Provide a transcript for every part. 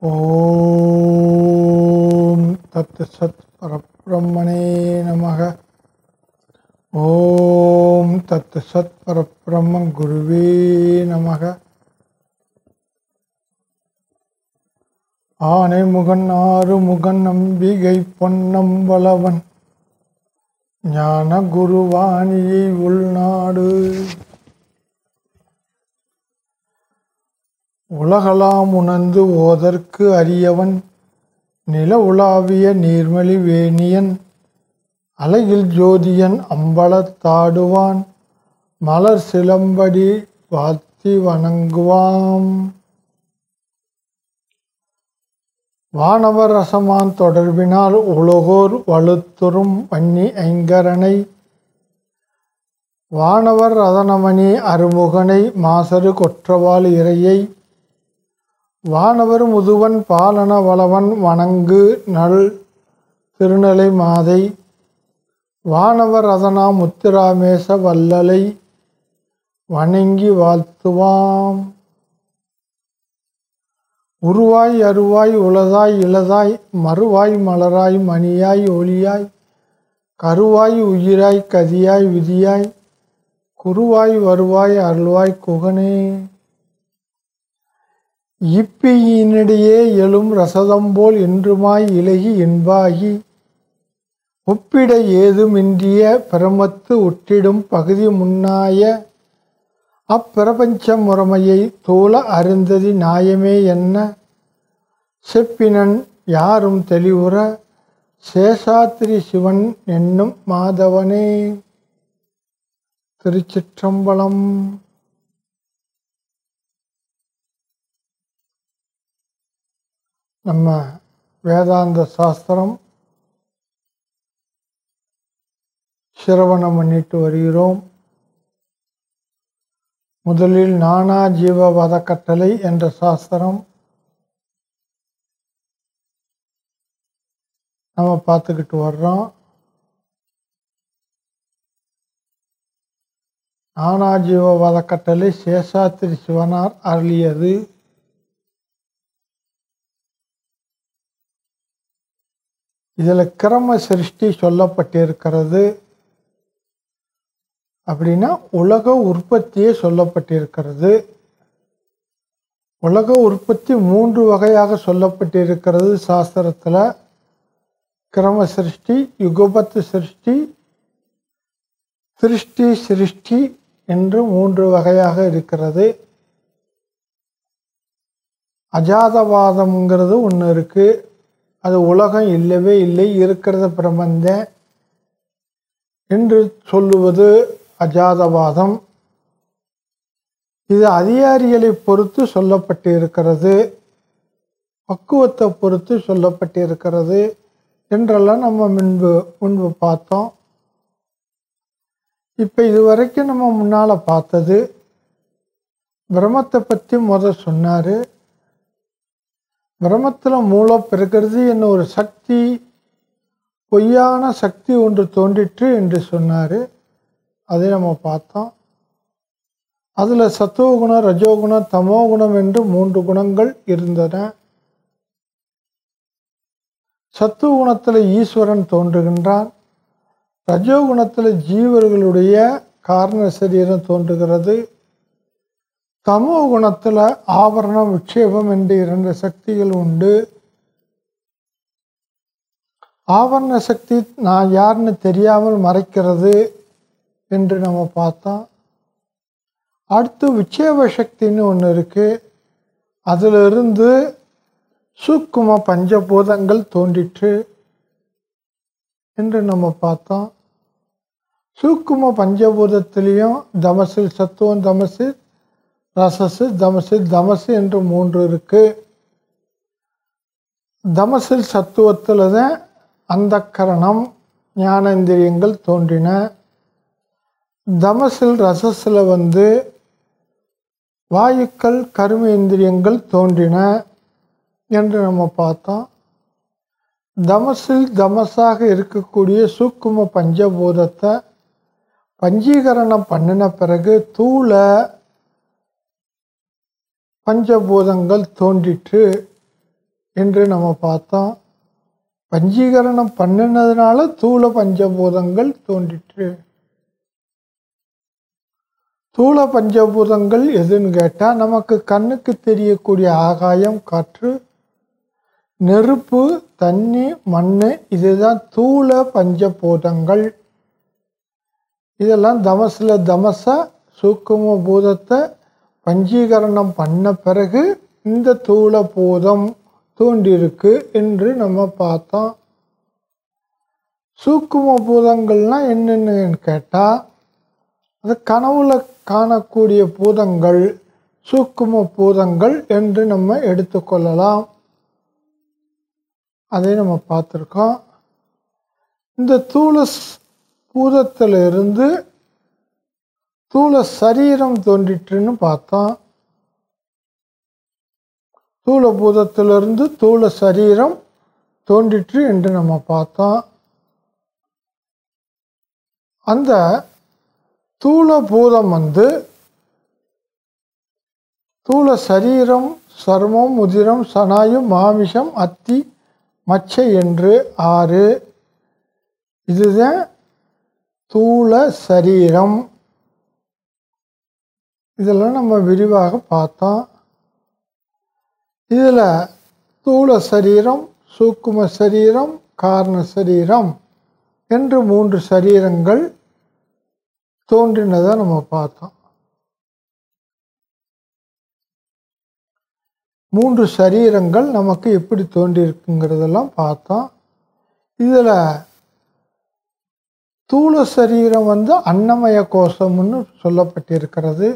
ஓம் தத் சத் பரபிரம்மணே நமக. ஓம் தத்து சத் பரபிரம்ம குருவே நமக. ஆனை முகன் ஆறு முகன் நம்பிகை பொன்னம்பலவன் ஞான குருவாணியை உள்நாடு. உலகலாம் உணர்ந்து ஓதற்கு அரியவன் நில உலாவிய நீர்மலி வேணியன் அலையில் ஜோதியன் அம்பலத்தாடுவான் மலர் சிலம்படி வாத்தி வணங்குவாம். வானவர் ரசமான் தொடர்பினால் உலகோர் வலுத்துறும் வன்னி ஐங்கரனை வானவர் ரதனமணி அருமுகனை மாசரு கொற்றவாள் இறையை வானவர் முதுவன் பாலன வளவன் வணங்கு நல் திருநலை மாதை. வானவர் அதனா முத்திராமேச வல்லலை வணங்கி வாழ்த்துவாம். உருவாய் அருவாய் உளதாய் இளதாய் மறுவாய் மலராய் மணியாய் ஒளியாய் கருவாய் உயிராய் கதியாய் விதியாய் குருவாய் வருவாய் அருள்வாய் குகனே. இப்பியினிடையே எழும் ரசதம்போல் என்றுமாய் இலகி இன்பாகி ஒப்பிட ஏதுமின்றிய பிரமத்து ஒட்டிடும் பகுதி முன்னாய அப்பிரபஞ்ச முறைமையை தோல அருந்ததி நாயமே என்ன? செப்பினன் யாரும் தெளிவுற சேஷாத்திரி சிவன் என்னும் மாதவனே. திருச்சிற்றம்பலம் நம்ம வேதாந்த சாஸ்திரம் சிரவணம் பண்ணிட்டு வருகிறோம். முதலில் நானா ஜீவவத கட்டளை என்ற சாஸ்திரம் நம்ம பார்த்துக்கிட்டு வர்றோம். நானா ஜீவ வதக்கட்டளை சேஷாத்திரி சிவனார் அருளியது. இதில் கிரம சிருஷ்டி சொல்லப்பட்டிருக்கிறது அப்படின்னா உலக உற்பத்தியே சொல்லப்பட்டிருக்கிறது. உலக உற்பத்தி மூன்று வகையாக சொல்லப்பட்டிருக்கிறது சாஸ்திரத்தில். கிரம சிருஷ்டி யுகபத்து சிருஷ்டி திருஷ்டி சிருஷ்டி என்று மூன்று வகையாக இருக்கிறது. அஜாதவாதம்ங்கிறது ஒன்று இருக்குது அது உலகம் இல்லவே இல்லை இருக்கிறத பிரபந்த என்று சொல்லுவது அஜாதவாதம். இது அதிகாரிகளை பொறுத்து சொல்லப்பட்டிருக்கிறது பக்குவத்தை பொறுத்து சொல்லப்பட்டிருக்கிறது என்றெல்லாம் நம்ம முன்பு முன்பு பார்த்தோம். இப்போ இது வரைக்கும் நம்ம முன்னால் பார்த்தது பிரம்மத்தை பற்றி முத சொன்னார். பிரமத்தில் மூலம் பிறக்கிறது என்ன ஒரு சக்தி பொய்யான சக்தி ஒன்று தோன்றிற்று என்று சொன்னார். அதை நம்ம பார்த்தோம். அதில் சத்துவகுணம் ரஜோகுணம் தமோகுணம் என்று மூன்று குணங்கள் இருந்தன. சத்துவகுணத்தில் ஈஸ்வரன் தோன்றுகின்றான். ரஜோகுணத்தில் ஜீவர்களுடைய காரண சரீரம் தோன்றுகிறது. தமோ குணத்தில் ஆவரணம் விக்ஷேபம் என்று இரண்டு சக்திகள் உண்டு. ஆவரண சக்தி நான் யாருன்னு தெரியாமல் மறைக்கிறது என்று நம்ம பார்த்தோம். அடுத்து விட்சேப சக்தின்னு ஒன்று இருக்குது அதிலிருந்து சூக்கும பஞ்சபூதங்கள் தோன்றிற்று என்று நம்ம பார்த்தோம். சூக்கும பஞ்சபூதத்திலையும் தமசில் சத்துவம் தமசில் ரசசு தமசு தமசு என்று மூன்று இருக்குது தமசில் சத்துவத்தில் தான் அந்த கரணம் ஞானேந்திரியங்கள் தோன்றின. தமசில் ரசஸில் வந்து வாயுக்கள் கருமேந்திரியங்கள் தோன்றின என்று நம்ம பார்த்தோம். தமசில் தமசாக இருக்கக்கூடிய சூக்கும பஞ்சபூதத்தை பஞ்சீகரணம் பண்ணின பிறகு தூளை பஞ்சபூதங்கள் தோன்றிற்று என்று நம்ம பார்த்தோம் பஞ்சீகரணம் பண்ணினதுனால தூள பஞ்சபூதங்கள் தோன்றிற்று. தூள பஞ்சபூதங்கள் எதுன்னு கேட்டால் நமக்கு கண்ணுக்கு தெரியக்கூடிய ஆகாயம் காற்று நெருப்பு தண்ணி மண் இதுதான் தூள பஞ்சபூதங்கள். இதெல்லாம் தமசில் தமச சூக்கும பூதத்தை பஞ்சீகரணம் பண்ண பிறகு இந்த தூள பூதம் தோன்றிருக்கு என்று நம்ம பார்த்தோம். சூக்கும பூதங்கள்னால் என்னென்னு கேட்டால் அது கனவுல காணக்கூடிய பூதங்கள் சூக்கும பூதங்கள் என்று நம்ம எடுத்துக்கொள்ளலாம். அதை நம்ம பார்த்துருக்கோம். இந்த தூள பூதத்திலிருந்து தூள சரீரம் தோன்றிட்டுன்னு பார்த்தோம் தூள பூதத்திலிருந்து தூள சரீரம் தோன்றிற்று என்று நம்ம பார்த்தோம் அந்த தூள பூதம் வந்து தூள சரீரம் சர்மம் உதிரம் சனாயு மாமிஷம் அத்தி மச்சை என்று ஆறு. இதுதான் தூள சரீரம். இதெல்லாம் நம்ம விரிவாக பார்த்தோம் இதில் தூள சரீரம் சூக்கும சரீரம் காரண சரீரம் என்று மூன்று சரீரங்கள் தோன்றினதை நம்ம பார்த்தோம். மூன்று சரீரங்கள் நமக்கு எப்படி தோன்றியிருக்குங்கிறதெல்லாம் பார்த்தோம். இதில் தூள சரீரம் வந்து அன்னமய கோஷம்னு சொல்லப்பட்டிருக்கிறது.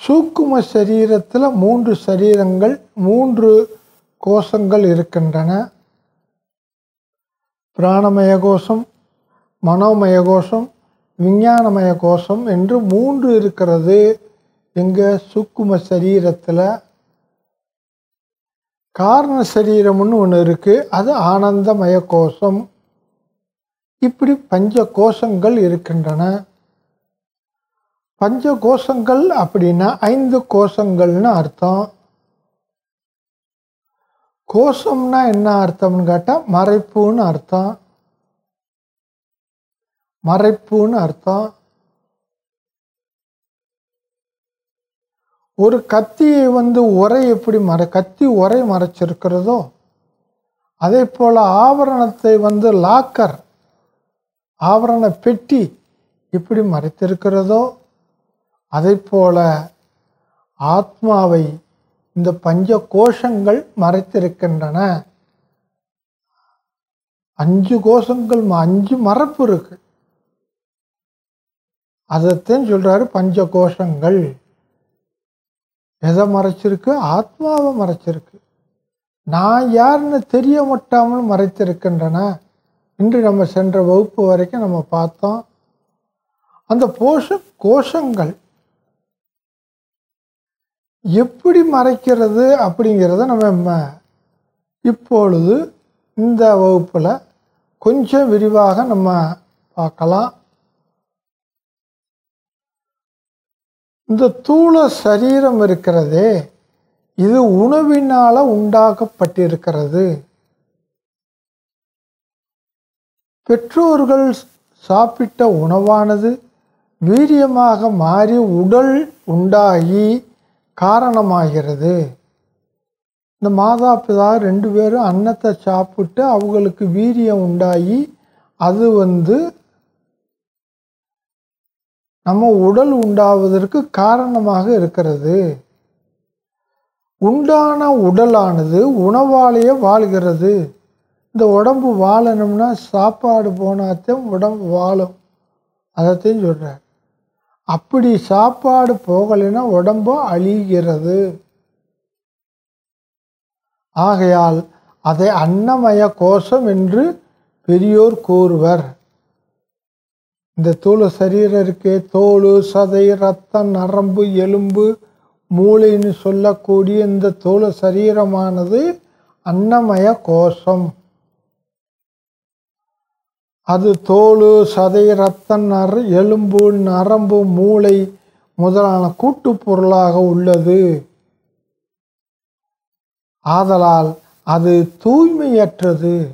சூக்கும சரீரத்தில் மூன்று சரீரங்கள் மூன்று கோஷங்கள் இருக்கின்றன. பிராணமய கோஷம் மனோமய கோஷம் விஞ்ஞானமய கோஷம் என்று மூன்று இருக்கிறது. எங்கள் சூக்கும சரீரத்தில் காரண சரீரம்னு ஒன்று இருக்குது அது ஆனந்தமய கோஷம். இப்படி பஞ்ச கோஷங்கள் இருக்கின்றன. பஞ்ச கோஷங்கள் அப்படின்னா ஐந்து கோஷங்கள்னு அர்த்தம். கோஷம்னா என்ன அர்த்தம்னு கேட்டால் மறைப்புன்னு அர்த்தம். மறைப்புன்னு அர்த்தம். ஒரு கத்தியை வந்து உரை எப்படி மறை கத்தி உரை மறைச்சிருக்கிறதோ அதே போல் ஆவரணத்தை வந்து லாக்கர் ஆவரண பெட்டி எப்படி மறைத்திருக்கிறதோ அதை போல ஆத்மாவை இந்த பஞ்ச கோஷங்கள் மறைத்திருக்கின்றன. அஞ்சு கோஷங்கள் அஞ்சு மரப்பு இருக்கு. அதைத்தான் சொல்கிறாரு பஞ்ச கோஷங்கள் எதை மறைச்சிருக்கு? ஆத்மாவை மறைச்சிருக்கு. நான் யாருன்னு தெரிய மாட்டாமல் மறைத்திருக்கின்றன. இன்று நம்ம சென்ற வகுப்பு வரைக்கும் நம்ம பார்த்தோம். அந்த போஷ கோஷங்கள் எப்படி மறைக்கிறது அப்படிங்கிறத நம்ம இப்பொழுது இந்த வகுப்பில் கொஞ்சம் விரிவாக நம்ம பார்க்கலாம். இந்த தூள சரீரம் இருக்கிறதே இது உணவினால் உண்டாக்கப்பட்டிருக்கிறது. பெற்றோர்கள் சாப்பிட்ட உணவானது வீரியமாக மாறி உடல் உண்டாகி காரணமாகிறது. இந்த மாதா பிதா ரெண்டு பேரும் அன்னத்தை சாப்பிட்டு அவங்களுக்கு வீரியம் உண்டாகி அது வந்து நம்ம உடல் உண்டாவதற்கு காரணமாக இருக்கிறது. உண்டான உடலானது உணவாலேயே வாழ்கிறது. இந்த உடம்பு வாழணும்னா சாப்பாடு போனாத்தான் உடம்பு வாழும். அதைத்தையும் சொல்கிறார் அப்படி சாப்பாடு போகலைன்னா உடம்பு அழிகிறது. ஆகையால் அதை அன்னமய கோஷம் என்று பெரியோர் கூறுவர். இந்த தூள சரீரம் இருக்கே தோல் சதை ரத்தம் நரம்பு எலும்பு மூளைன்னு சொல்லக்கூடிய இந்த தோல் சரீரமானது அன்னமய கோஷம். அது தோல் சதை ரத்தம் நர எலும்பு நரம்பு மூளை முதலான கூட்டுப் பொருளாக உள்ளது. ஆதலால் அது தூய்மையற்றது.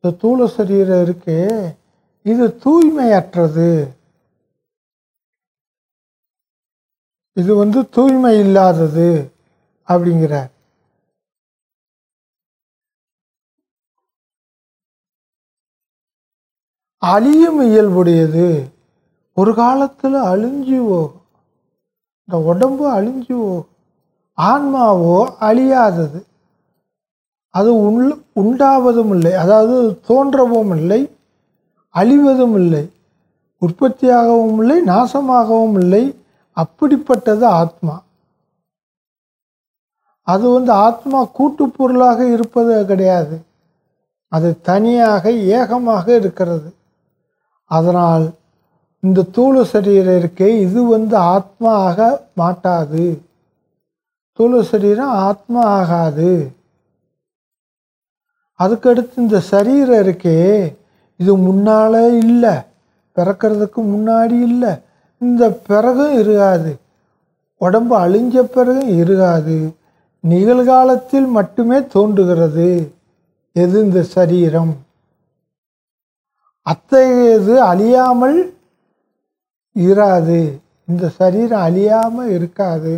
இந்த தூள சரீரம் இருக்கே இது தூய்மையற்றது. இது வந்து தூய்மை இல்லாதது அப்படிங்கிறார். அழியும் இயல்புடையது. ஒரு காலத்தில் அழிஞ்சு போகும் இந்த உடம்பு அழிஞ்சு போகும் ஆன்மாவோ அழியாதது. அது உள் உண்டாவதும் இல்லை. அதாவது தோன்றவும் இல்லை அழிவதும் இல்லை. உற்பத்தியாகவும் இல்லை நாசமாகவும் இல்லை. அப்படிப்பட்டது ஆத்மா. அது வந்து ஆத்மா கூட்டுப்பொருளாக இருப்பது கிடையாது. அது தனியாக ஏகமாக இருக்கிறது. அதனால் இந்த தூளு சரீரம் இருக்கே இது வந்து ஆத்மா ஆக மாட்டாது. தூளு சரீரம் ஆத்மா ஆகாது. அதுக்கடுத்து இந்த சரீரம் இருக்கே இது முன்னாலே இல்லை. பிறக்கிறதுக்கு முன்னாடி இல்லை. இந்த பிறகும் இருக்காது உடம்பு அழிஞ்ச பிறகும் இருக்காது நிகழ்காலத்தில் மட்டுமே தோன்றுகிறது. எது இந்த சரீரம்? அத்தகையது அழியாமல் இராது. இந்த சரீரம் அழியாமல் இருக்காது.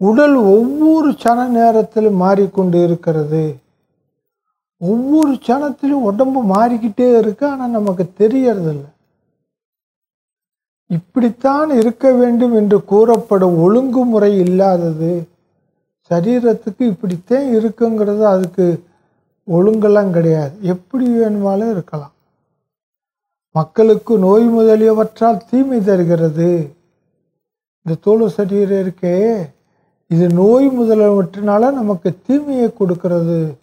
உடல் ஒவ்வொரு சன நேரத்திலும் மாறிக்கொண்டு இருக்கிறது. ஒவ்வொரு சனத்திலும் உடம்பு மாறிக்கிட்டே இருக்கு. ஆனால் நமக்கு தெரியறதில்ல. இப்படித்தான் இருக்க வேண்டும் என்று கூறப்படும் ஒழுங்குமுறை இல்லாதது சரீரத்துக்கு இப்படித்தான் இருக்குங்கிறது அதுக்கு ஒழுங்கெல்லாம் கிடையாது. எப்படி வேணுமாலும் இருக்கலாம். மக்களுக்கு நோய் முதலியவற்றால் தீமை தருகிறது. இந்த தோல் சரீரம் இருக்கே. இது நோய் முதலியவற்றினால நமக்கு தீமையை கொடுக்கிறது.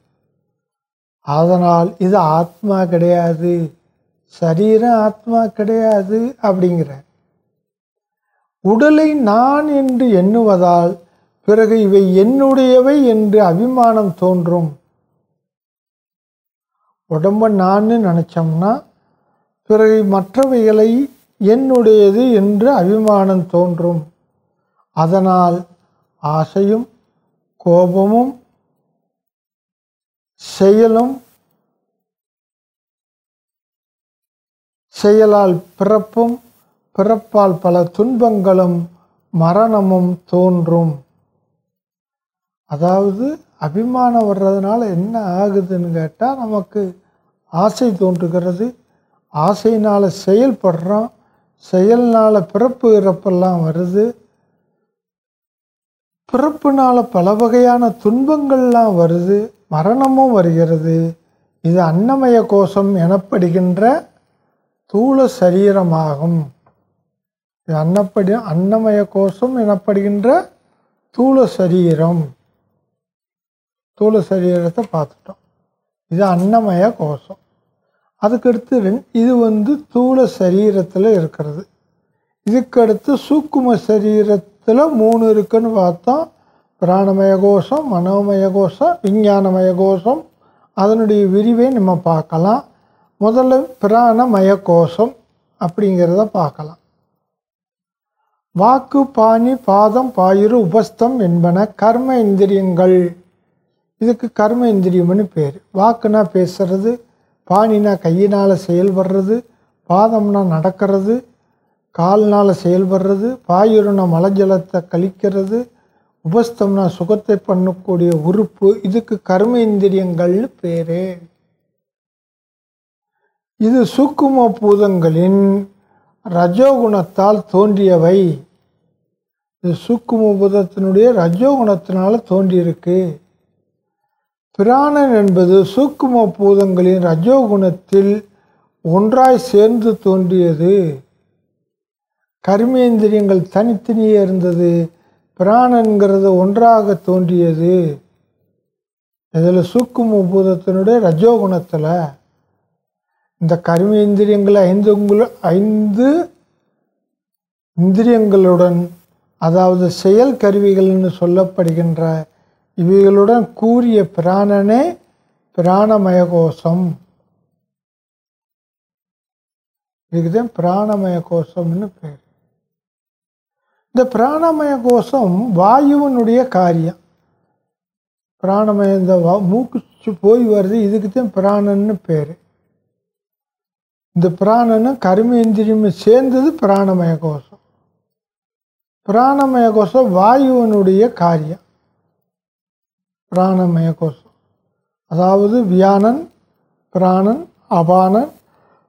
அதனால் இது ஆத்மா கிடையாது. சரீரம் ஆத்மா கிடையாது அப்படிங்கிற உடலை நான் என்று எண்ணுவதால் பிறகு இவை என்னுடையவை என்று அபிமானம் தோன்றும். உடம்ப நான் நினச்சோம்னா பிறகு மற்றவைகளை என்னுடையது என்று அபிமானம் தோன்றும். அதனால் ஆசையும் கோபமும் செயலும் செயலால் பிறப்பும் பிறப்பால் பல துன்பங்களும் மரணமும் தோன்றும். அதாவது அபிமானம் வர்றதுனால என்ன ஆகுதுன்னு கேட்டால் நமக்கு ஆசை தோன்றுகிறது. ஆசையினால் செயல்படுறோம். செயல்னால் பிறப்பு இறப்பெல்லாம் வருது. பிறப்புனால் பல வகையான துன்பங்கள்லாம் வருது. மரணமும் வருகிறது. இது அன்னமய கோஷம் எனப்படுகின்ற தூள சரீரமாகும். இது அன்னப்படி அன்னமய கோஷம் எனப்படுகின்ற தூள சரீரம். தூள சரீரத்தை பார்த்துட்டோம். இது அன்னமய கோஷம். அதுக்கடுத்து ரெண்- இது வந்து தூள சரீரத்தில் இருக்கிறது. இதுக்கடுத்து சூக்கும சரீரத்தில் மூணு இருக்குன்னு பார்த்தோம் பிராணமய கோஷம் மனோமய கோஷம் விஞ்ஞானமய கோஷம் அதனுடைய விரிவை நம்ம பார்க்கலாம். முதல்ல பிராணமய கோஷம் அப்படிங்கிறத பார்க்கலாம். வாக்கு பாணி பாதம் பாயிறு உபஸ்தம் என்பன கர்ம இந்திரியங்கள். இதுக்கு கர்ம இந்திரியம்னு பேர். வாக்குனா பேசுறது பாணினா கையினால் செயல்படுறது பாதம்னா நடக்கிறது கால்னால் செயல்படுறது பாயுருனா மலஜலத்தை கழிக்கிறது உபஸ்தம்னா சுகத்தை பண்ணக்கூடிய உறுப்பு இதுக்கு கர்ம இந்திரியங்கள்னு பேரு. இது சூக்கும பூதங்களின் ரஜோகுணத்தால் தோன்றியவை. இது சூக்கும பூதத்தினுடைய ரஜோகுணத்தினால தோன்றியிருக்கு. பிராணன் என்பது சூக்கும பூதங்களின் ரஜோகுணத்தில் ஒன்றாய் சேர்ந்து தோன்றியது. கர்மேந்திரியங்கள் தனித்தனியே இருந்தது. பிராணன்கிறது ஒன்றாக தோன்றியது. இதில் சூக்கும பூதத்தினுடைய ரஜோகுணத்தில் இந்த கர்மேந்திரியங்கள் ஐந்து உங்கள- ஐந்து இந்திரியங்களுடன் அதாவது செயல் கருவிகள்னு சொல்லப்படுகின்ற இவைகளுடன் கூறிய பிராணனே பிராணமய கோஷம் இதுதான் பிராணமய கோஷம்னு பேர். இந்த பிராணமய கோஷம் வாயுவனுடைய காரியம். பிராணமய இந்த மூக்குச்சு போய் வருது இதுக்கு தான் பிராணன்னு பேர். இந்த பிராணனும் கருமேந்திரியமும் சேர்ந்தது பிராணமய கோஷம் பிராணமய கோஷம் வாயுவனுடைய காரியம். பிராணமய கோஷம் அதாவது வியானன் பிராணன் அபானன்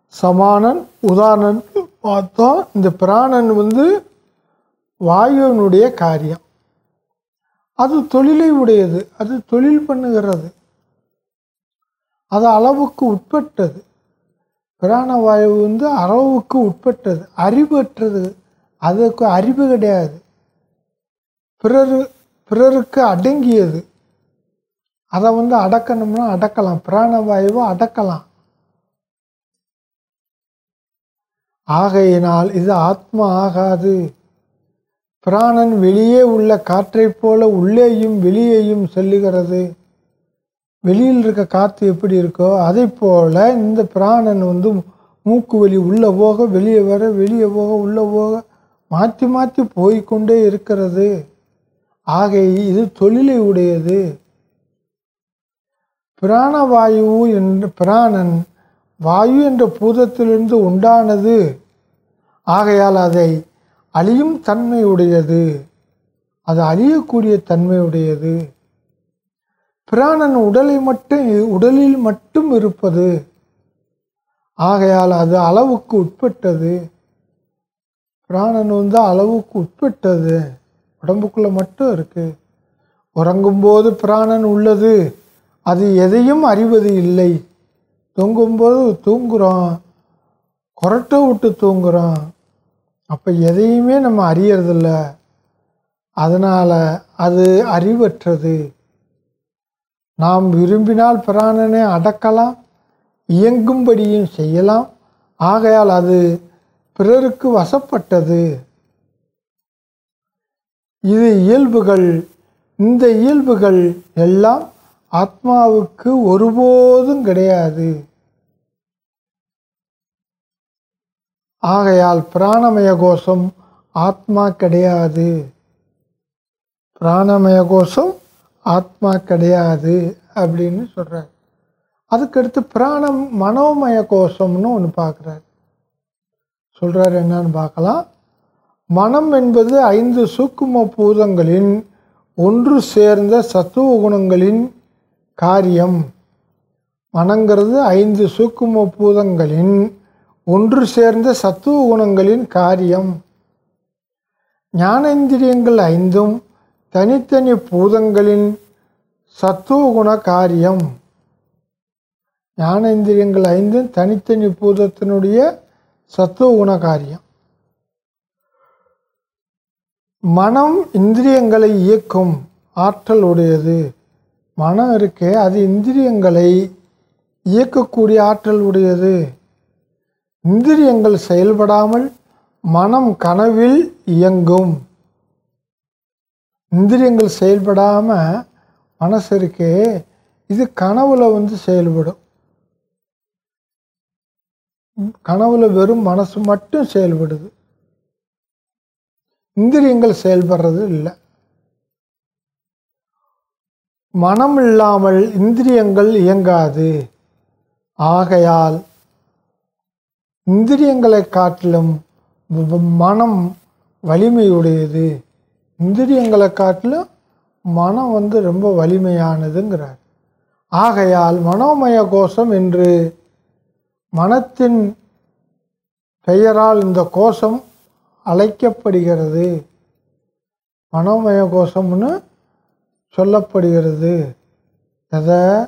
சமானன் உதாரணன் பார்த்தோம் இந்த பிராணன் வந்து வாயுவினுடைய காரியம். அது தொழிலை உடையது அது தொழில் பண்ணுகிறது. அது அளவுக்கு உட்பட்டது. பிராணவாயு வந்து அளவுக்கு உட்பட்டது அறிவற்றது. அதுக்கு அறிவு கிடையாது. பிறரு பிறருக்கு அடங்கியது. அதை வந்து அடக்கணும்னா அடக்கலாம். பிராணவாயுவை அடக்கலாம். ஆகையினால் இது ஆத்மா ஆகாது. பிராணன் வெளியே உள்ள காற்றைப் போல உள்ளேயும் வெளியேயும் செல்லுகிறது. வெளியில் இருக்க காற்று எப்படி இருக்கோ அதை போல இந்த பிராணன் வந்து மூக்கு வலி உள்ளே போக வெளியே வர வெளியே போக உள்ளே போக மாற்றி மாற்றி போய்க்கொண்டே இருக்கிறது. ஆகை இது தொழிலை உடையது. பிராணவாயு என்ற பிராணன் வாயு என்ற பூதத்திலிருந்து உண்டானது. ஆகையால் அதை அழியும் தன்மையுடையது. அது அழியக்கூடிய தன்மையுடையது. பிராணன் உடலை மட்டும் உடலில் மட்டும் இருப்பது. ஆகையால் அது அளவுக்கு உட்பட்டது. பிராணன் வந்து அளவுக்கு உட்பட்டது. உடம்புக்குள்ளே மட்டும் இருக்குது உறங்கும்போது பிராணன் உள்ளது. அது எதையும் அறிவது இல்லை. தூங்கும்போது தூங்குகிறோம் கொரட்டை விட்டு தூங்குகிறோம் அப்போ எதையுமே நம்ம அறியறதில்ல. அதனால் அது அறிவற்றது. நாம் விரும்பினால் பிராணனை அடக்கலாம் இயங்கும்படியும் செய்யலாம். ஆகையால் அது பிறருக்கு வசப்பட்டது. இது இயல்புகள். இந்த இயல்புகள் எல்லாம் ஆத்மாவுக்கு ஒருபோதும் கிடையாது. ஆகையால் பிராணமய கோஷம் ஆத்மா கிடையாது. பிராணமய கோஷம் ஆத்மா கிடையாது அப்படின்னு சொல்கிறார் அதுக்கடுத்து பிராணம் மனோமய கோஷம்னு ஒன்று பார்க்குறாரு. சொல்கிறார் என்னன்னு பார்க்கலாம். மனம் என்பது ஐந்து சூக்கும பூதங்களின் ஒன்று சேர்ந்த சத்துவ குணங்களின் காரியம். மனங்கிறது ஐந்து சூக்கும பூதங்களின் ஒன்று சேர்ந்த சத்துவ குணங்களின் காரியம். ஞானேந்திரியங்கள் ஐந்தும் தனித்தனி பூதங்களின் சத்துவ குண காரியம். ஞானேந்திரியங்கள் ஐந்தும் தனித்தனி பூதத்தினுடைய சத்துவ குண காரியம். மனம் இந்திரியங்களை இயக்கும் ஆற்றல் உடையது. மனம் இருக்கே அது இந்திரியங்களை இயக்கக்கூடிய ஆற்றல் உடையது. இந்திரியங்கள் செயல்படாமல் மனம் கனவில் இயங்கும். இந்திரியங்கள் செயல்படாமல் மனசு இருக்கே இது கனவுல வந்து செயல்படும். கனவுல வெறும் மனசு மட்டும் செயல்படுது. இந்திரியங்கள் செயல்படுறது இல்லை. மனம் இல்லாமல் இந்திரியங்கள் இயங்காது. ஆகையால் இந்திரியங்களை காட்டிலும் மனம் வலிமையுடையது. இந்திரியங்களை காட்டிலும் மனம் வந்து ரொம்ப வலிமையானதுங்கிறார். ஆகையால் மனோமய கோஷம் என்று மனத்தின் பெயரால் இந்த கோஷம் அழைக்கப்படுகிறது. மனோமய கோஷம்னு சொல்லப்படுகிறது. எதை?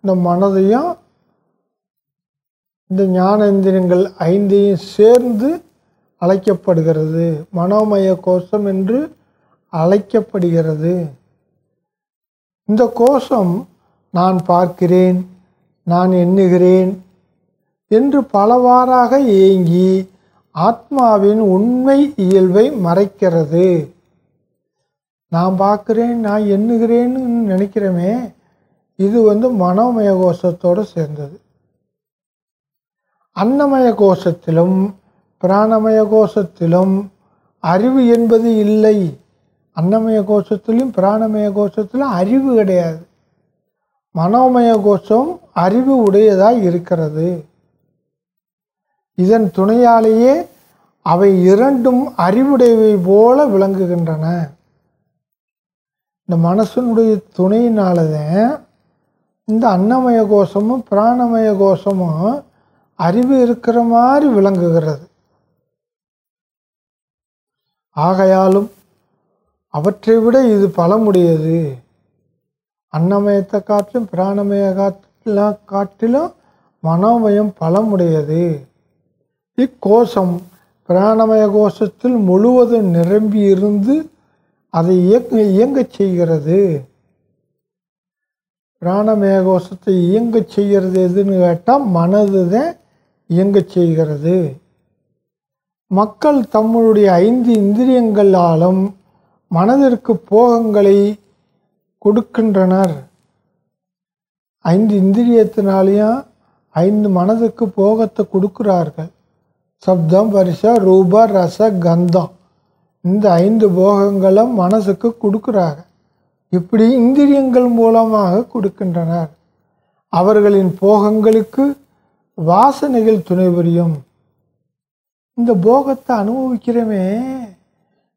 இந்த மனதையும் இந்த ஞானேந்திரங்கள் ஐந்தையும் சேர்ந்து அழைக்கப்படுகிறது. மனோமய கோஷம் என்று அழைக்கப்படுகிறது. இந்த கோஷம் நான் பார்க்கிறேன் நான் எண்ணுகிறேன் என்று பலவாறாக ஏங்கி ஆத்மாவின் உண்மை இயல்பை மறைக்கிறது. நான் பார்க்குறேன் நான் எண்ணுகிறேன்னு நினைக்கிறோமே இது வந்து மனோமய கோஷத்தோடு சேர்ந்தது. அன்னமய கோஷத்திலும் பிராணமய கோஷத்திலும் அறிவு என்பது இல்லை. அன்னமய கோஷத்திலும் பிராணமய கோஷத்திலும் அறிவு கிடையாது. மனோமய கோஷம் அறிவு உடையதாக இருக்கிறது. இதன் துணையாலேயே அவை இரண்டும் அறிவுடையவை போல விளங்குகின்றன. இந்த மனசனுடைய துணையினாலதான் இந்த அன்னமய கோஷமும் பிராணமய கோஷமும் அறிவு இருக்கிற மாதிரி விளங்குகிறது. ஆகையாலும் அவற்றை விட இது பலமுடையது. அன்னமயத்தை காட்டிலும் பிராணமய காற்றிலாம் காட்டிலும் மனோமயம் பலமுடையது. இக்கோஷம் பிராணமய கோஷத்தில் முழுவதும் நிரம்பி இருந்து அதை இயக்க இயங்கச் செய்கிறது. பிராணமேகோஷத்தை இயங்கச் செய்கிறது எதுன்னு கேட்டால் மனது தான் இயங்கச் செய்கிறது. மக்கள் தம்முடைய ஐந்து இந்திரியங்களாலும் மனதிற்கு போகங்களை கொடுக்கின்றனர். ஐந்து இந்திரியத்தினாலேயும் ஐந்து மனதுக்கு போகத்தை கொடுக்கிறார்கள். சப்தம் பரிச ரூப ரச கந்தம். இந்த ஐந்து போகங்களும் மனசுக்கு கொடுக்குறாங்க இப்படி இந்திரியங்கள் மூலமாக கொடுக்கின்றனர். அவர்களின் போகங்களுக்கு வாசனைகள் துணை புரியும் இந்த போகத்தை அனுபவிக்கிறோமே.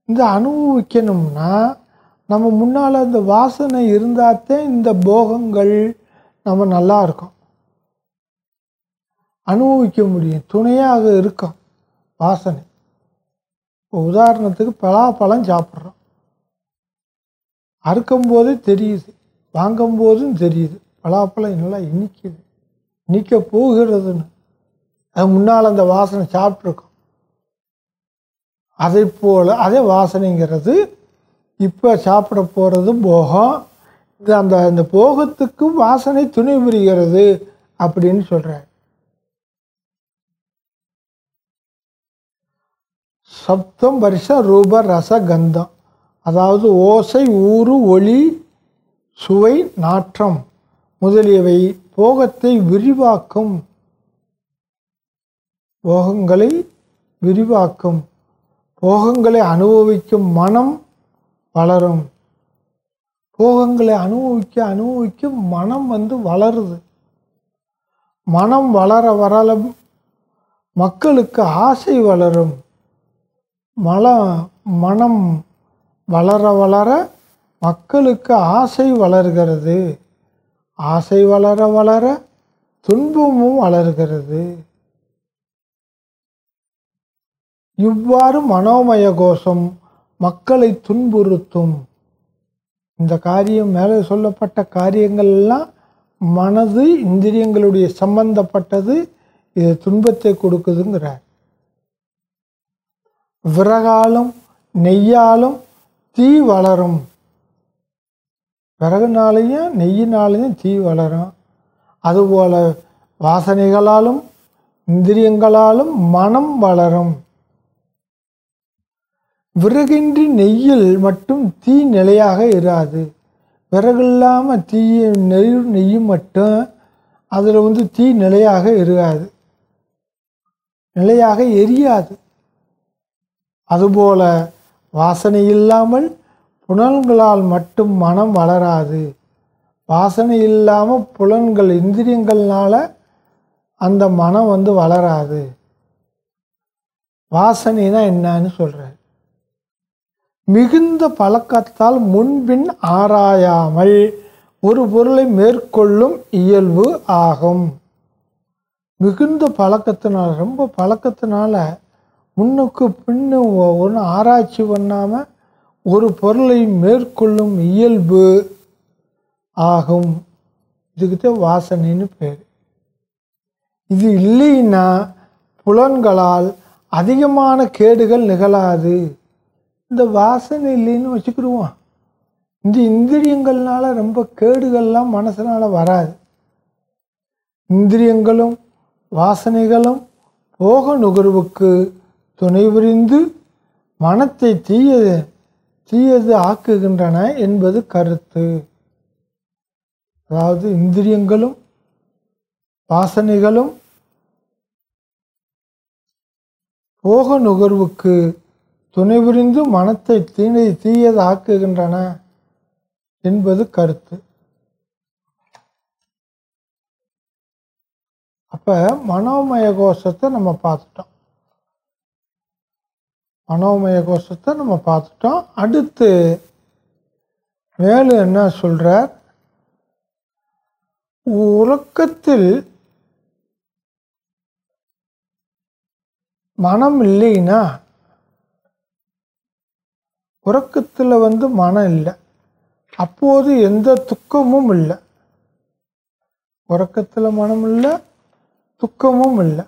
இந்த அனுபவிக்கணும்னா நம்ம முன்னால் அந்த வாசனை இருந்தாத்தே இந்த போகங்கள் நம்ம நல்லா இருக்கும். அனுபவிக்க முடியும். துணையாக இருக்கும் வாசனை. இப்போ உதாரணத்துக்கு பலாப்பழம் சாப்பிட்றோம். அறுக்கும்போது தெரியுது வாங்கும்போதும் தெரியுது பலாப்பழம் நல்லா இனிக்குது இனிக்க போகிறதுன்னு. அது முன்னால் அந்த வாசனை சாப்பிட்ருக்கோம். அதை போல் அதே வாசனைங்கிறது இப்போ சாப்பிட போகிறதும் போகம். இது அந்த அந்த போகத்துக்கும் வாசனை துணை புரிகிறது அப்படின்னு சொல்கிறார் சப்தம் பரிச ரூப ரச கந்தம். அதாவது ஓசை ஊறு ஒளி சுவை நாற்றம் முதலியவை போகத்தை விரிவாக்கும். போகங்களை விரிவாக்கும். போகங்களை அனுபவிக்கும் மனம் வளரும். போகங்களை அனுபவிக்க அனுபவிக்க மனம் வந்து வளருது. மனம் வளர வரலும் மக்களுக்கு ஆசை வளரும். மல மனம் வளர வளர மக்களுக்கு ஆசை வளர்கிறது. ஆசை வளர வளர துன்பமும் வளர்கிறது. இவ்வாறு மனோமய கோஷம் மக்களை துன்புறுத்தும். இந்த காரியம் மேலே சொல்லப்பட்ட காரியங்கள் எல்லாம் மனது இந்திரியங்களுடைய சம்பந்தப்பட்டது. இது துன்பத்தை கொடுக்குதுங்கிறார். விறகாலும் நெய்யாலும் தீ வளரும். விறகுனாலையும் நெய்யினாலையும் தீ வளரும். அதுபோல் வாசனைகளாலும் இந்திரியங்களாலும் மனம் வளரும். விறகின்றி நெய்யில் மட்டும் தீ நிலையாக இராது. விறகு இல்லாமல் தீ நெய் நெய்யும் மட்டும் அதில் வந்து தீ நிலையாக இருக்காது நிலையாக எரியாது. அதுபோல வாசனை இல்லாமல் புலன்களால் மட்டும் மனம் வளராது. வாசனை இல்லாமல் புலன்கள் இந்திரியங்கள்னால அந்த மனம் வந்து வளராது. வாசனைனா என்னன்னு சொல்கிறார் மிகுந்த பழக்கத்தால் முன்பின் ஆராயாமல் ஒரு பொருளை மேற்கொள்ளும் இயல்பு ஆகும். மிகுந்த பழக்கத்தினால் ரொம்ப பழக்கத்தினால முன்னுக்கு பின்னு ஒன்று ஆராய்ச்சி பண்ணாமல் ஒரு பொருளை மேற்கொள்ளும் இயல்பு ஆகும். இதுக்கிட்ட வாசனைன்னு பேர். இது இல்லைன்னா புலன்களால் அதிகமான கேடுகள் நிகழாது. இந்த வாசனை இல்லைன்னு வச்சுக்கிடுவோம். இந்த இந்திரியங்கள்னால ரொம்ப கேடுகள்லாம் மனசனால் வராது. இந்திரியங்களும் வாசனைகளும் போக நுகர்வுக்கு துணை புரிந்து மனத்தை தீயது தீயது ஆக்குகின்றன என்பது கருத்து. அதாவது இந்திரியங்களும் வாசனைகளும் போக நுகர்வுக்கு துணை புரிந்து மனத்தை தீனை தீயதாக்குகின்றன என்பது கருத்து. அப்போ மனோமய கோஷத்தை நம்ம பார்த்துட்டோம். மனோமய கோஷத்தை நம்ம பார்த்துட்டோம். அடுத்து வேலு என்ன சொல்கிறார் உறக்கத்தில் மனம் இல்லைன்னா உறக்கத்தில் வந்து மனம் இல்லை. அப்போது எந்த துக்கமும் இல்லை. உறக்கத்தில் மனம் இல்லை துக்கமும் இல்லை.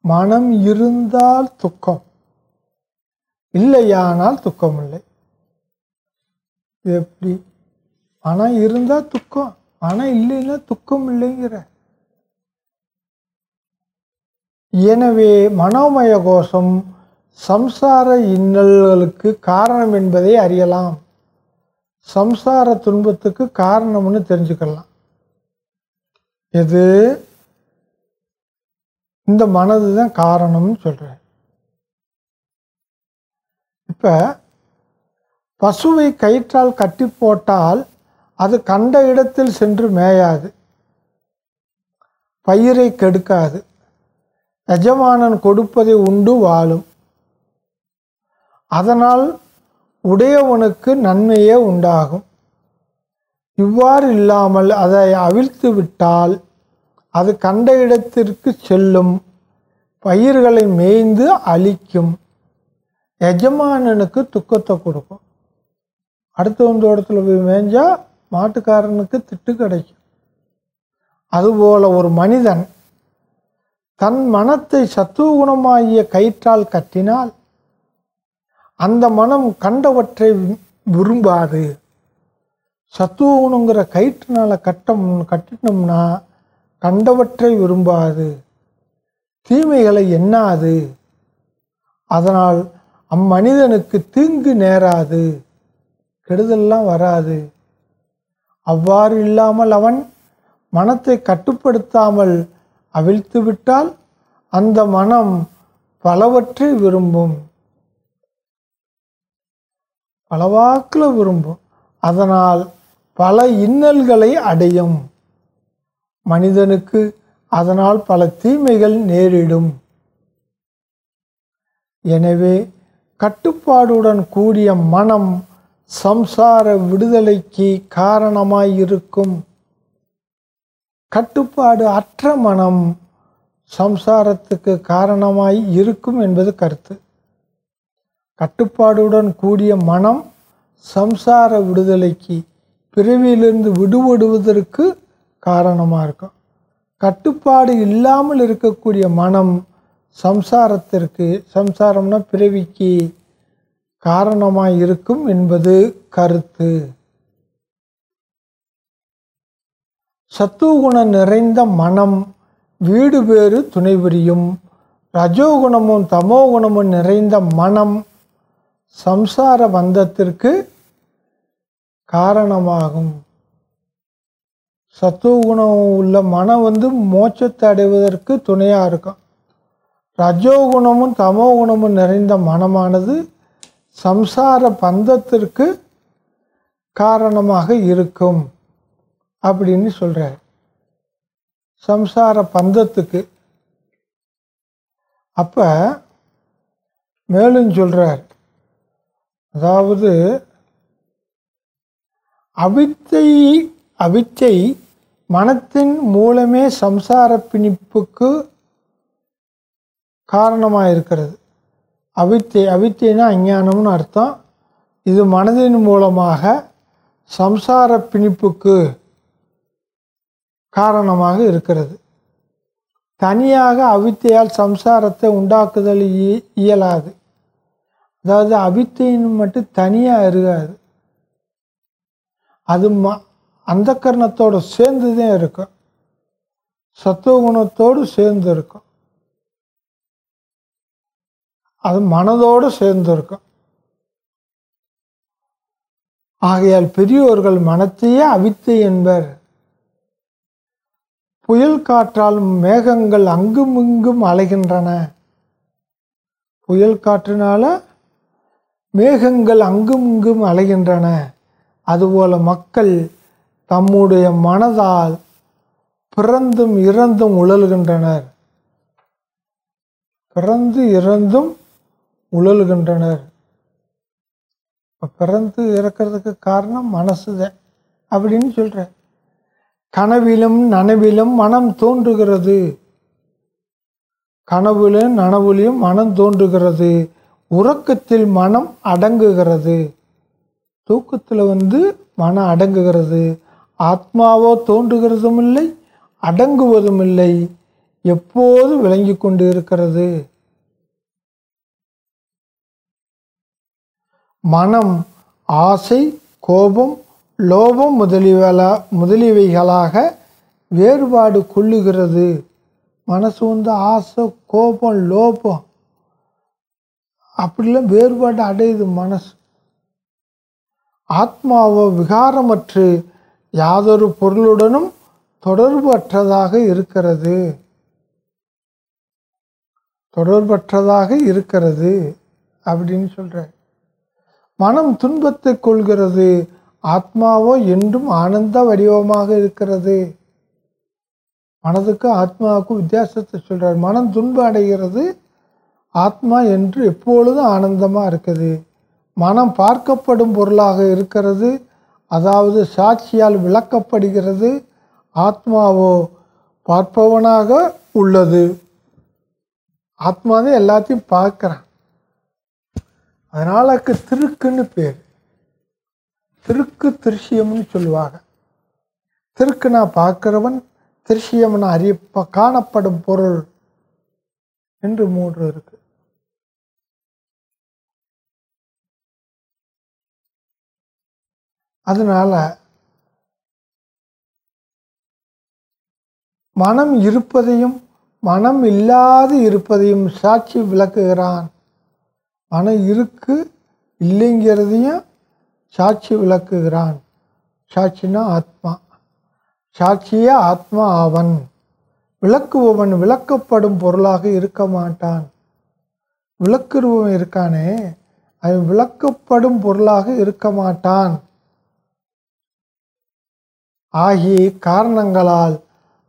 மனம் இருந்தால் துக்கம். இல்லையானால் துக்கம் இல்லை இது எப்படி? மனம் இருந்தால் துக்கம். மனம் இல்லைன்னா துக்கம் இல்லைங்கிற. எனவே மனோமய கோஷம் சம்சார இன்னல்களுக்கு காரணம் என்பதை அறியலாம். சம்சார துன்பத்துக்கு காரணம்னு தெரிஞ்சுக்கலாம். எது? இந்த மனது தான் காரணம்னு சொல்கிறேன் இப்போ பசுவை கயிற்றால் கட்டி போட்டால் அது கண்ட இடத்தில் சென்று மேயாது. பயிரை கெடுக்காது. எஜமானன் கொடுப்பதை உண்டு வாழும். அதனால் உடையவனுக்கு நன்மையே உண்டாகும். இவ்வாறு இல்லாமல் அதை அவிழ்த்து விட்டால் அது கண்ட இடத்திற்கு செல்லும். பயிர்களை மேய்ந்து அழிக்கும். எஜமானனுக்கு துக்கத்தை கொடுக்கும். அடுத்தவன் தோட்டத்தில் போய் மேய்ஞ்சால் மாட்டுக்காரனுக்கு திட்டு கிடைக்கும். அதுபோல ஒரு மனிதன் தன் மனத்தை சத்துவகுணமாகிய கயிற்றால் கட்டினால் அந்த மனம் கண்டவற்றை விரும்பாது. சத்துவகுணங்கிற கயிற்றுனால கட்டம் கட்டினோம்னா கண்டவற்றை விரும்பாது. தீமைகளை எண்ணாது. அதனால் அம்மனிதனுக்கு தீங்கு நேராது. கெடுதல்லாம் வராது. அவ்வாறு இல்லாமல் அவன் மனத்தை கட்டுப்படுத்தாமல் அவிழ்த்து விட்டால் அந்த மனம் பலவற்றை விரும்பும். பலவாக்கில் விரும்பும். அதனால் பல இன்னல்களை அடையும். மனிதனுக்கு அதனால் பல தீமைகள் நேரிடும். எனவே கட்டுப்பாடுடன் கூடிய மனம் சம்சார விடுதலைக்கு காரணமாயிருக்கும். கட்டுப்பாடு அற்ற மனம் சம்சாரத்துக்கு காரணமாய் இருக்கும் என்பது கருத்து. கட்டுப்பாடுடன் கூடிய மனம் சம்சார விடுதலைக்கு பிறவியிலிருந்து விடுபடுவதற்கு காரணமாக இருக்கும். கட்டுப்பாடு இல்லாமல் இருக்கக்கூடிய மனம் சம்சாரத்திற்கு சம்சாரம்னா பிறவிக்கு காரணமாக இருக்கும் என்பது கருத்து. சத்துவகுணம் நிறைந்த மனம் வீடு பேறு துணை புரியும். ரஜோகுணமும் தமோகுணமும் நிறைந்த மனம் சம்சார பந்தத்திற்கு காரணமாகும். சத்துவகுணம் உள்ள மனம் வந்து மோட்சத்தை அடைவதற்கு துணையாக இருக்கும். ரஜோகுணமும் தமோகுணமும் நிறைந்த மனமானது சம்சார பந்தத்திற்கு காரணமாக இருக்கும் அப்படின்னு சொல்கிறார் சம்சார பந்தத்துக்கு. அப்போ மேலும் சொல்கிறார் அதாவது அவித்தை அவித்தை மனத்தின் மூலமே சம்சார பிணிப்புக்கு காரணமாக இருக்கிறது அவித்தை அவித்தைனா அஞ்ஞானம்னு அர்த்தம். இது மனதின் மூலமாக சம்சார பிணிப்புக்கு காரணமாக இருக்கிறது. தனியாக அவித்தையால் சம்சாரத்தை உண்டாக்குதல் இயலாது. அதாவது அவித்தையின் மட்டும் தனியாக இருக்காது. அது ம அந்த கரணத்தோடு சேர்ந்து தான் இருக்கும். சத்துவகுணத்தோடு சேர்ந்து இருக்கும் அது மனதோடு சேர்ந்து இருக்கும் ஆகையால் பெரியோர்கள் மனத்தையே அவித்து என்பர். புயல் காற்றால் மேகங்கள் அங்கும் இங்கும் அலைகின்றன. புயல் காற்றினால மேகங்கள் அங்கும் இங்கும் அலைகின்றன. அதுபோல மக்கள் தம்முடைய மனதால் பிறந்தும் இறந்தும் உழல்கின்றனர். பிறந்து இறந்தும் உழல்கின்றனர். பிறந்து இறக்கிறதுக்கு காரணம் மனசு தான் அப்படின்னு சொல்கிற கனவிலும் நனவிலும் மனம் தோன்றுகிறது. கனவுலையும் நனவுலையும் மனம் தோன்றுகிறது. உறக்கத்தில் மனம் அடங்குகிறது. தூக்கத்தில் வந்து மனம் அடங்குகிறது. ஆத்மாவோ தோன்றுகிறதும் இல்லை அடங்குவதும் இல்லை எப்போது விளங்கி கொண்டு இருக்கிறது மனம் ஆசை கோபம் லோபம் முதலியவலா முதலியவைகளாக வேறுபாடு கொள்ளுகிறது. மனசு வந்து ஆசை கோபம் லோபம் அப்படிலாம் வேறுபாடு அடையுது மனசு. ஆத்மாவோ விகாரமற்று யாதொரு பொருளுடனும் தொடர்பற்றதாக இருக்கிறது. தொடர்பற்றதாக இருக்கிறது அப்படின்னு சொல்ற மனம் துன்பத்தை கொள்கிறது. ஆத்மாவோ என்றும் ஆனந்த வடிவமாக இருக்கிறது. மனதுக்கு ஆத்மாவுக்கும் வித்தியாசத்தை சொல்கிறார் மனம் துன்பம் அடைகிறது. ஆத்மா என்று எப்பொழுதும் ஆனந்தமாக இருக்குது. மனம் பார்க்கப்படும் பொருளாக இருக்கிறது. அதாவது சாட்சியால் விளக்கப்படுகிறது ஆத்மாவோ பார்ப்பவனாக உள்ளது. ஆத்மா தான் எல்லாத்தையும் பார்க்குறான். அதனால திருக்குன்னு பேர். திருக்கு திருஷ்யம்னு சொல்லுவாங்க. திருக்குனா பார்க்கிறவன் திருஷ்யம்னா அறிய காணப்படும் பொருள் என்று மூன்று இருக்கு. அதனால் மனம் இருப்பதையும் மனம் இல்லாது இருப்பதையும் சாட்சி விளக்குகிறான். மனம் இருக்கு இல்லைங்கிறதையும் சாட்சி விளக்குகிறான். சாட்சினா ஆத்மா. சாட்சியே ஆத்மா ஆவன் விளக்குபவன் விளக்கப்படும் பொருளாக இருக்க மாட்டான். விளக்குருவன் இருக்கானே அவன் விளக்கப்படும் பொருளாக இருக்க மாட்டான். ஆகிய காரணங்களால்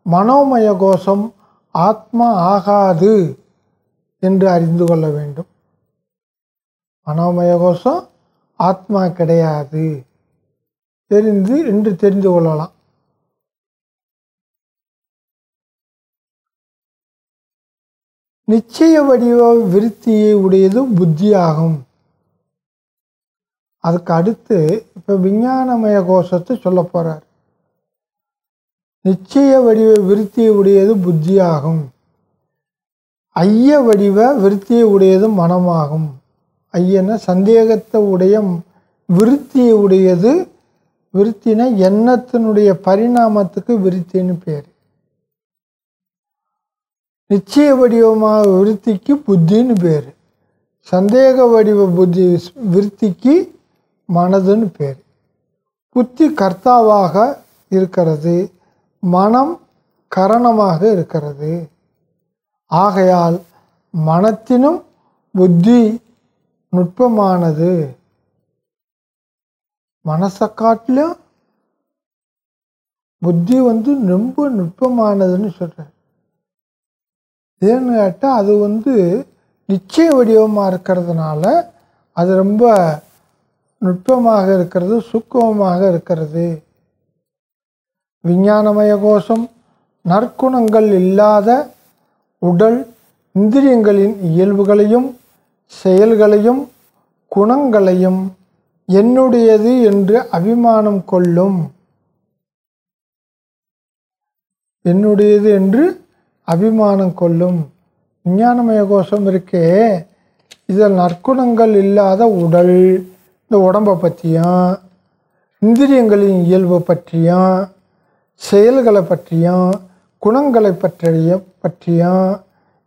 மனோமய கோஷம் ஆத்மா ஆகாது என்று அறிந்து கொள்ள வேண்டும். மனோமய கோஷம் ஆத்மா கிடையாது தெரிந்து என்று தெரிந்து கொள்ளலாம். நிச்சய வடிவ விருத்தியை உடையது புத்தியாகும். அதுக்கு அடுத்து இப்போ விஞ்ஞானமய கோஷத்தை சொல்ல போகிறார் நிச்சய வடிவ விருத்தியை உடையது புத்தியாகும். ஐய வடிவ விருத்தியை உடையது மனமாகும். ஐயன சந்தேகத்தை உடைய விருத்தியை உடையது விருத்தின எண்ணத்தினுடைய பரிணாமத்துக்கு விருத்தின்னு பேர். நிச்சய வடிவமாக விருத்திக்கு புத்தின்னு பேர். சந்தேக வடிவ புத்தி விருத்திக்கு மனதுன்னு பேர். புத்தி கர்த்தாவாக இருக்கிறது. மனம் கரணமாக இருக்கிறது. ஆகையால் மனத்தினும் புத்தி நுட்பமானது. மனசை காட்டிலும் புத்தி வந்து ரொம்ப நுட்பமானதுன்னு சொல்கிறேன் ஏன்னு கேட்டால் அது வந்து நிச்சய வடிவமாக இருக்கிறதுனால அது ரொம்ப நுட்பமாக இருக்கிறது சுக்கமமாக இருக்கிறது. விஞ்ஞானமய கோஷம் நற்குணங்கள் இல்லாத உடல் இந்திரியங்களின் இயல்புகளையும் செயல்களையும் குணங்களையும் என்னுடையது என்று அபிமானம் கொள்ளும். என்னுடையது என்று அபிமானம் கொள்ளும். விஞ்ஞானமய கோஷம் இருக்கே. இதில் நற்குணங்கள் இல்லாத உடல் இந்த உடம்பை பற்றியும் இந்திரியங்களின் இயல்பு பற்றியும் செயல்களை பற்றியும் குணங்களை பற்றிய பற்றியும்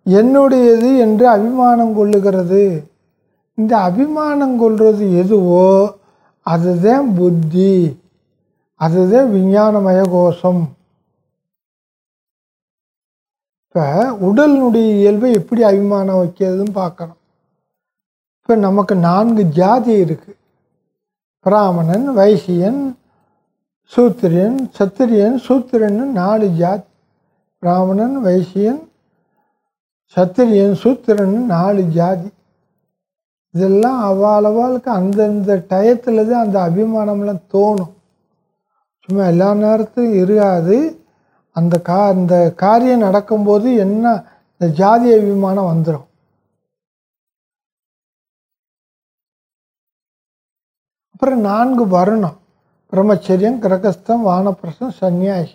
என்னுடையது என்று அபிமானம் கொள்ளுகிறது. இந்த அபிமானம் கொள்வது எதுவோ அதுதான் புத்தி. அதுதான் விஞ்ஞானமய கோஷம். இப்போ உடலினுடைய இயல்பை எப்படி அபிமானம் வைக்கிறதுன்னு பார்க்கணும். இப்போ நமக்கு நான்கு ஜாதி இருக்குது பிராமணன் வைசியன் சூத்திரியன் சத்திரியன் சூத்திரன்னு நாலு ஜாதி பிராமணன் வைசியன் சத்திரியன் சூத்திரன் நாலு ஜாதி. இதெல்லாம் அவாளவாளுக்கு அந்தந்த டயத்தில் தான் அந்த அபிமானம்லாம் தோணும். சும்மா எல்லா நேரத்தும் இருக்காது அந்த கா அந்த காரியம் நடக்கும்போது என்ன இந்த ஜாதி அபிமானம் வந்துடும் அப்புறம் நான்கு வருணம். பிரம்மச்சரியம் கிரகஸ்தம் வானப்பிரசம் சன்னியாசி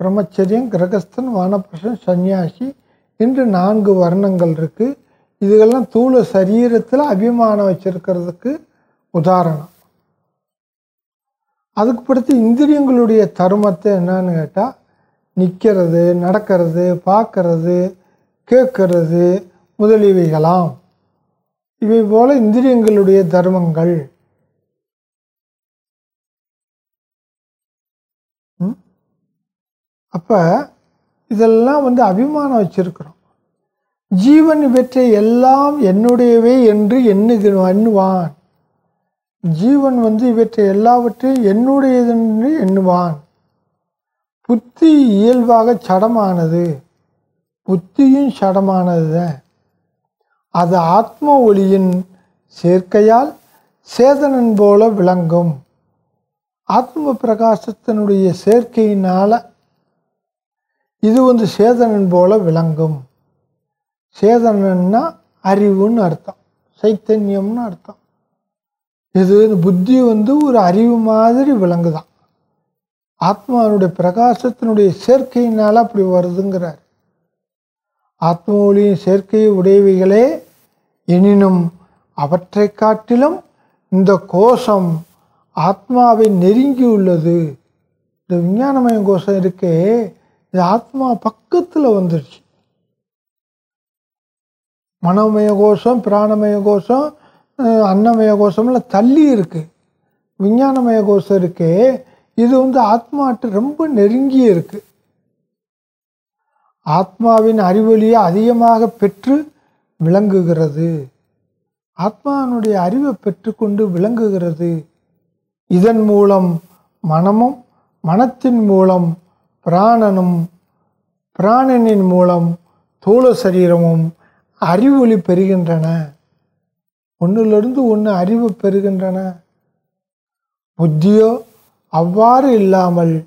பிரம்மச்சரியம் கிரகஸ்தன் வானப்பிரசம் சன்னியாசி என்று நான்கு வர்ணங்கள் இருக்குது இதுகெல்லாம் தூள சரீரத்தில் அபிமானம் வச்சிருக்கிறதுக்கு உதாரணம். அதுக்கு பிடித்து இந்திரியங்களுடைய தருமத்தை என்னன்னு கேட்டால் நிற்கிறது நடக்கிறது பார்க்கறது கேட்கறது முதலியவைகளாம். இவை போல இந்திரியங்களுடைய தர்மங்கள். அப்போ இதெல்லாம் வந்து அபிமானம் வச்சிருக்கிறோம். ஜீவன் இவற்றை எல்லாம் என்னுடையவை என்று எண்ணுக எண்ணுவான். ஜீவன் வந்து இவற்றை எல்லாவற்றையும் என்னுடையதென்று எண்ணுவான். புத்தி இயல்பாக சடமானது. புத்தியும் சடமானது அது ஆத்ம ஒளியின் சேர்க்கையால் சேதனன் போல விளங்கும். ஆத்ம பிரகாசத்தினுடைய சேர்க்கையினால் இது வந்து சேதனன் போல விளங்கும். சேதனன்னா அறிவுன்னு அர்த்தம். சைத்தன்யம்னு அர்த்தம். இது புத்தி வந்து ஒரு அறிவு மாதிரி விளங்குதான். ஆத்மாவுடைய பிரகாசத்தினுடைய சேர்க்கையினால் அப்படி வருதுங்கிறார். ஆத்ம ஒளியின் சேர்க்கையை உடையவைகளே எனினும் அவற்றை காட்டிலும் இந்த கோஷம் ஆத்மாவை நெருங்கி உள்ளது. இந்த விஞ்ஞானமய கோஷம் இருக்கே இது ஆத்மா பக்கத்தில் வந்துடுச்சு மனோமய கோஷம் பிராணமய கோஷம் அன்னமய கோஷம்லாம் தள்ளி இருக்கு. விஞ்ஞானமய கோஷம் இருக்கே இது வந்து ஆத்மாட்டு ரொம்ப நெருங்கி இருக்கு. ஆத்மாவின் அறிவொலியை அதிகமாக பெற்று விளங்குகிறது. ஆத்மாவினுடைய அறிவை பெற்றுக்கொண்டு விளங்குகிறது. இதன் மூலம் மனமும் மனத்தின் மூலம் பிராணனும் பிராணனின் மூலம் தூள சரீரமும் அறிவொளி பெறுகின்றன. ஒன்றிலிருந்து ஒன்று அறிவு பெறுகின்றன. புத்தியோ அவ்வாறு இல்லாமல்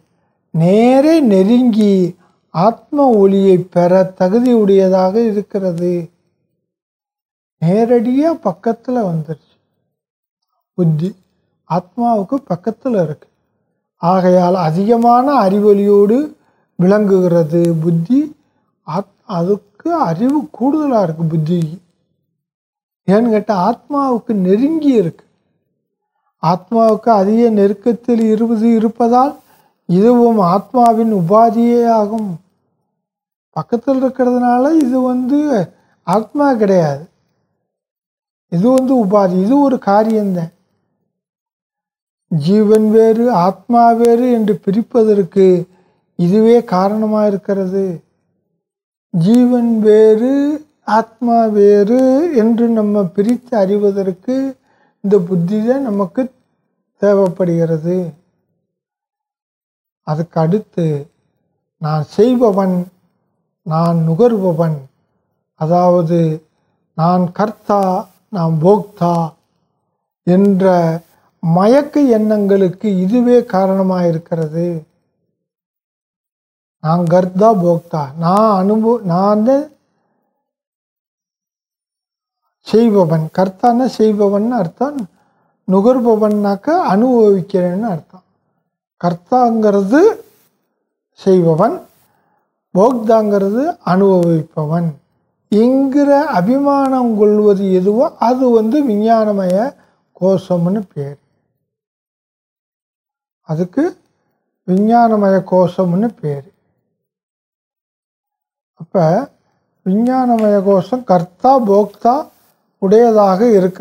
நேரே நெருங்கி ஆத்ம ஒளியை பெற தகுதியுடையதாக இருக்கிறது. நேரடியாக பக்கத்தில் வந்துருச்சு. புத்தி. ஆத்மாவுக்கு பக்கத்தில் இருக்கு. ஆகையால் அதிகமான அறிவொலியோடு விளங்குகிறது புத்தி. ஆத் அதுக்கு அறிவு கூடுதலாக இருக்குது புத்தி. ஏன்னு கேட்டால் ஆத்மாவுக்கு நெருங்கி இருக்கு. ஆத்மாவுக்கு அதிக நெருக்கத்தில் இருபது இருப்பதால் இதுவும் ஆத்மாவின் உபாதியே ஆகும். பக்கத்தில் இருக்கிறதுனால இது வந்து ஆத்மா கிடையாது. இது வந்து உபாதி இது ஒரு காரியம்தான். ஜீவன் வேறு ஆத்மா வேறு என்று பிரிப்பதற்கு இதுவே காரணமாக இருக்கிறது ஜீவன் வேறு ஆத்மா வேறு என்று நம்ம பிரித்து அறிவதற்கு இந்த புத்தி தான் நமக்கு தேவைப்படுகிறது. அதுக்கு அடுத்து நான் செய்பவன் நான் நுகர்பவன். அதாவது நான் கர்த்தா நான் போக்தா என்ற மயக்க எண்ணங்களுக்கு இதுவே காரணமாக இருக்கிறது நான் கர்த்தா போக்தா. நான் அனுபவ நான் தான் செய்பவன். கர்த்தான செய்பவன் அர்த்தம். நுகர்பவன்னாக்க அனுபவிக்கிறேன்னு அர்த்தம். கர்த்தாங்கிறது செய்பவன். போக்தாங்கிறது அனுபவிப்பவன். என்கிற அபிமானம் கொள்வது எதுவோ அது வந்து விஞ்ஞானமய கோஷம்னு பேர். அதுக்கு விஞ்ஞானமய கோஷம்னு பேர். அப்போ விஞ்ஞானமய கோஷம் கர்த்தா போக்தா உடையதாக இருக்கு